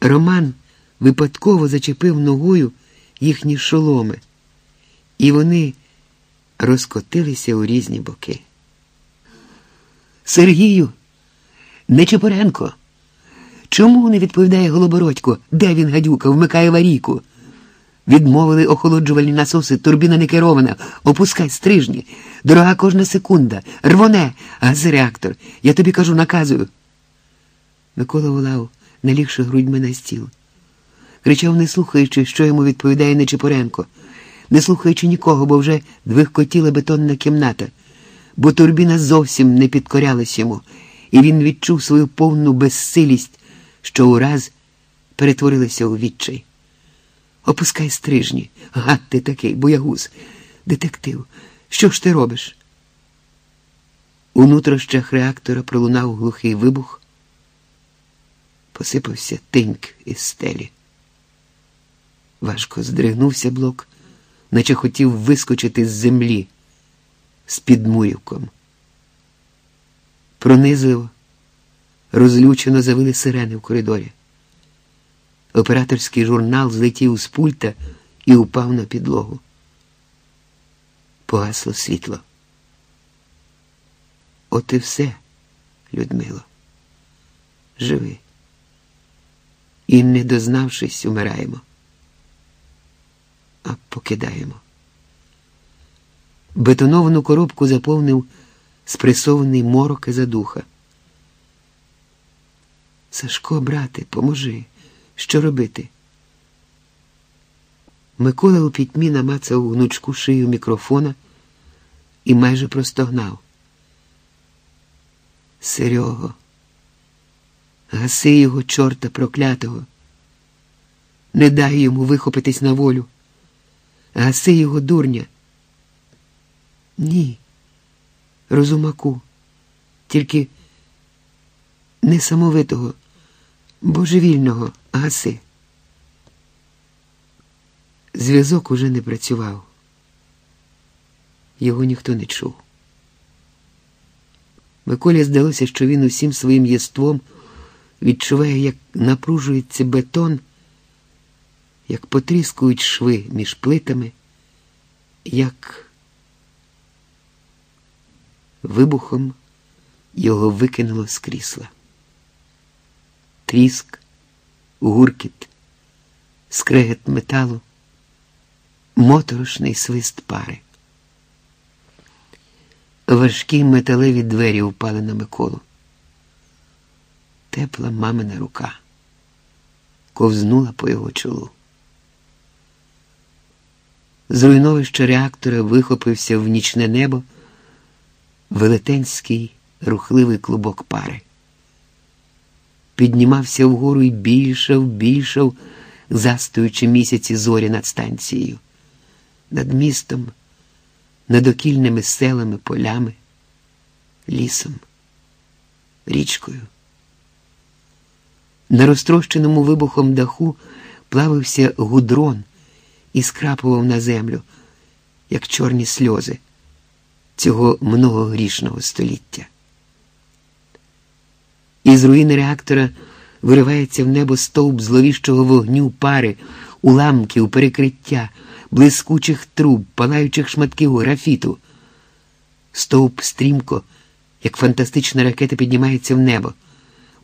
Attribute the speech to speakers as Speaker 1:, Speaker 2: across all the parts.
Speaker 1: Роман випадково зачепив ногою їхні шоломи, і вони розкотилися у різні боки. Сергію, Нечепоренко, чому не відповідає Голобородько, де він гадюка, вмикає варійку? Відмовили охолоджувальні насоси, турбіна не керована, опускай стрижні, дорога кожна секунда, рвоне, газреактор. Я тобі кажу, наказую. Микола волав, налігши грудьми на стіл. Кричав, не слухаючи, що йому відповідає Нечипоренко, не слухаючи нікого, бо вже двигкотіла бетонна кімната, бо турбіна зовсім не підкорялась йому, і він відчув свою повну безсилість, що ураз перетворилася у відчай. Опускай стрижні, гад ти такий, боягуз, детектив. Що ж ти робиш? У нутрощах реактора пролунав глухий вибух, посипався тиньк із стелі. Важко здригнувся блок, наче хотів вискочити з землі з підмурівком. Пронизливо, розлючено завили сирени в коридорі. Операторський журнал злетів з пульта і упав на підлогу. Погасло світло. От і все, Людмило. Живи. І, не дознавшись, умираємо, а покидаємо. Бетоновану коробку заповнив спресований морок і задуха. Сашко, брате, поможи. Що робити? Микола у пітьмі намацав гнучку шию мікрофона і майже простогнав. Серього, гаси його чорта проклятого, не дай йому вихопитись на волю, гаси його дурня. Ні, розумаку, тільки несамовитого, божевільного гаси. Зв'язок уже не працював. Його ніхто не чув. Миколі здалося, що він усім своїм єством відчуває, як напружується бетон, як потріскують шви між плитами, як вибухом його викинуло з крісла. Тріск, гуркіт, скрегет металу, моторошний свист пари. Важкі металеві двері упали на Миколу. Тепла мамина рука ковзнула по його чолу. З руйновища реактора вихопився в нічне небо велетенський рухливий клубок пари. Піднімався вгору і більшав, більшав, застуючи місяці зорі над станцією, над містом, над окільними селами, полями, лісом, річкою. На розтрощеному вибухом даху плавився гудрон і скрапував на землю, як чорні сльози цього многогрішного століття. Із руїни реактора виривається в небо стовп зловіщого вогню пари, уламків, перекриття, блискучих труб, палаючих шматків графіту. Стовп стрімко, як фантастична ракета, піднімається в небо,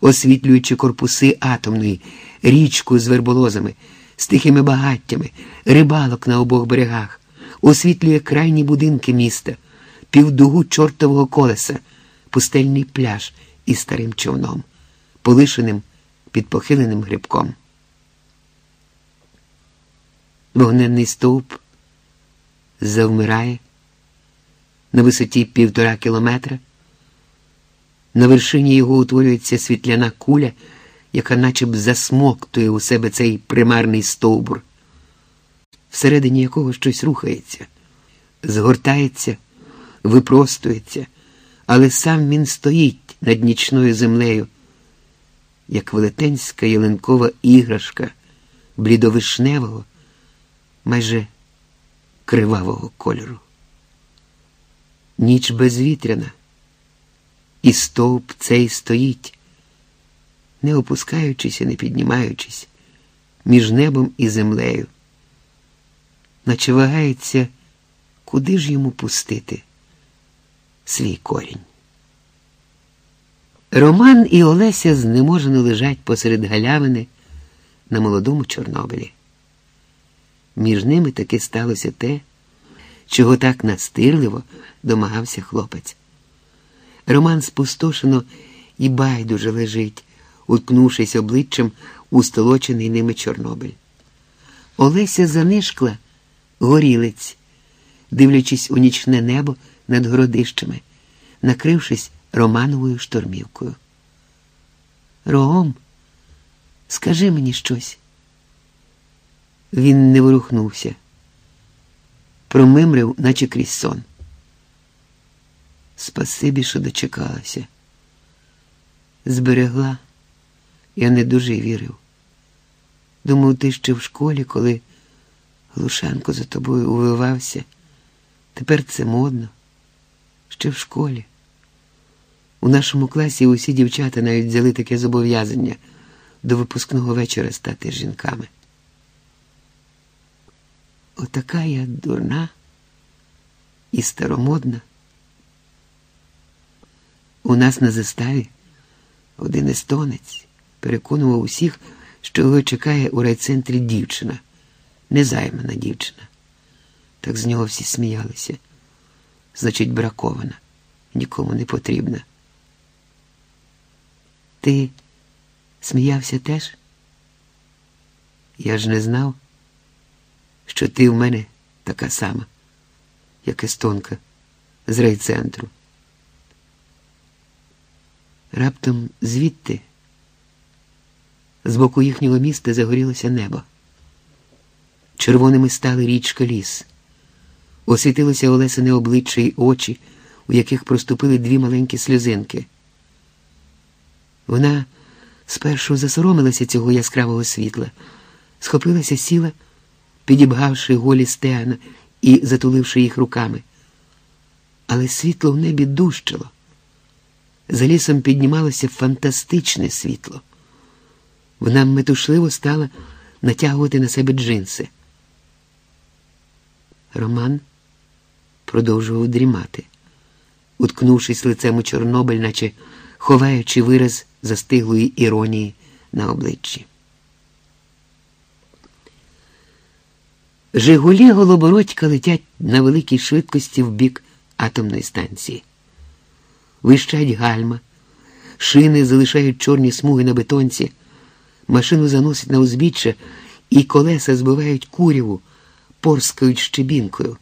Speaker 1: освітлюючи корпуси атомної, річку з верболозами, з тихими багаттями, рибалок на обох берегах, освітлює крайні будинки міста, півдугу чортового колеса, пустельний пляж із старим човном, полишеним під похиленим грибком. Вогненний стовп завмирає на висоті півтора кілометра. На вершині його утворюється світляна куля, яка наче б засмоктує у себе цей примарний стовбур, всередині якого щось рухається, згортається, випростується, але сам він стоїть над нічною землею, як велетенська ялинкова іграшка блідовишневого майже кривавого кольору. Ніч безвітряна, і стовп цей стоїть, не опускаючись і не піднімаючись, між небом і землею, наче вагається, куди ж йому пустити свій корінь. Роман і Олеся знеможено лежать посеред галявини на молодому Чорнобилі. Між ними таки сталося те, чого так настирливо домагався хлопець. Роман спустошено і байдуже лежить, уткнувшись обличчям у столочений ними Чорнобиль. Олеся занишкла горілиць, дивлячись у нічне небо над городищами, накрившись Романовою штормівкою. Ром, скажи мені щось. Він не ворухнувся, промимрив, наче крізь сон. Спасибі, що дочекалася. Зберегла, я не дуже вірив. Думав, ти ще в школі, коли Глушенко за тобою увивався. Тепер це модно, ще в школі. У нашому класі усі дівчата навіть взяли таке зобов'язання до випускного вечора стати жінками. Отака я дурна і старомодна. У нас на заставі один естонець переконував усіх, що його чекає у райцентрі дівчина, незаймана дівчина. Так з нього всі сміялися. Значить, бракована, нікому не потрібна. Ти сміявся теж? Я ж не знав, що ти в мене така сама, як естонка з райцентру. Раптом звідти, з боку їхнього міста, загорілося небо. Червоними стали річка ліс. Освітилося Олесине обличчя й очі, у яких проступили дві маленькі сльозинки. Вона спершу засоромилася цього яскравого світла, схопилася, сіла, підібгавши голі стегна і затуливши їх руками. Але світло в небі дужчало. За лісом піднімалося фантастичне світло. Вона метушливо стала натягувати на себе джинси. Роман продовжував дрімати, уткнувшись лицем у Чорнобиль, наче ховаючи вираз застиглої іронії на обличчі. Жигулі Голобородька летять на великій швидкості в бік атомної станції. Вищать гальма, шини залишають чорні смуги на бетонці, машину заносять на узбіччя, і колеса збивають куряву, порскають щебінкою.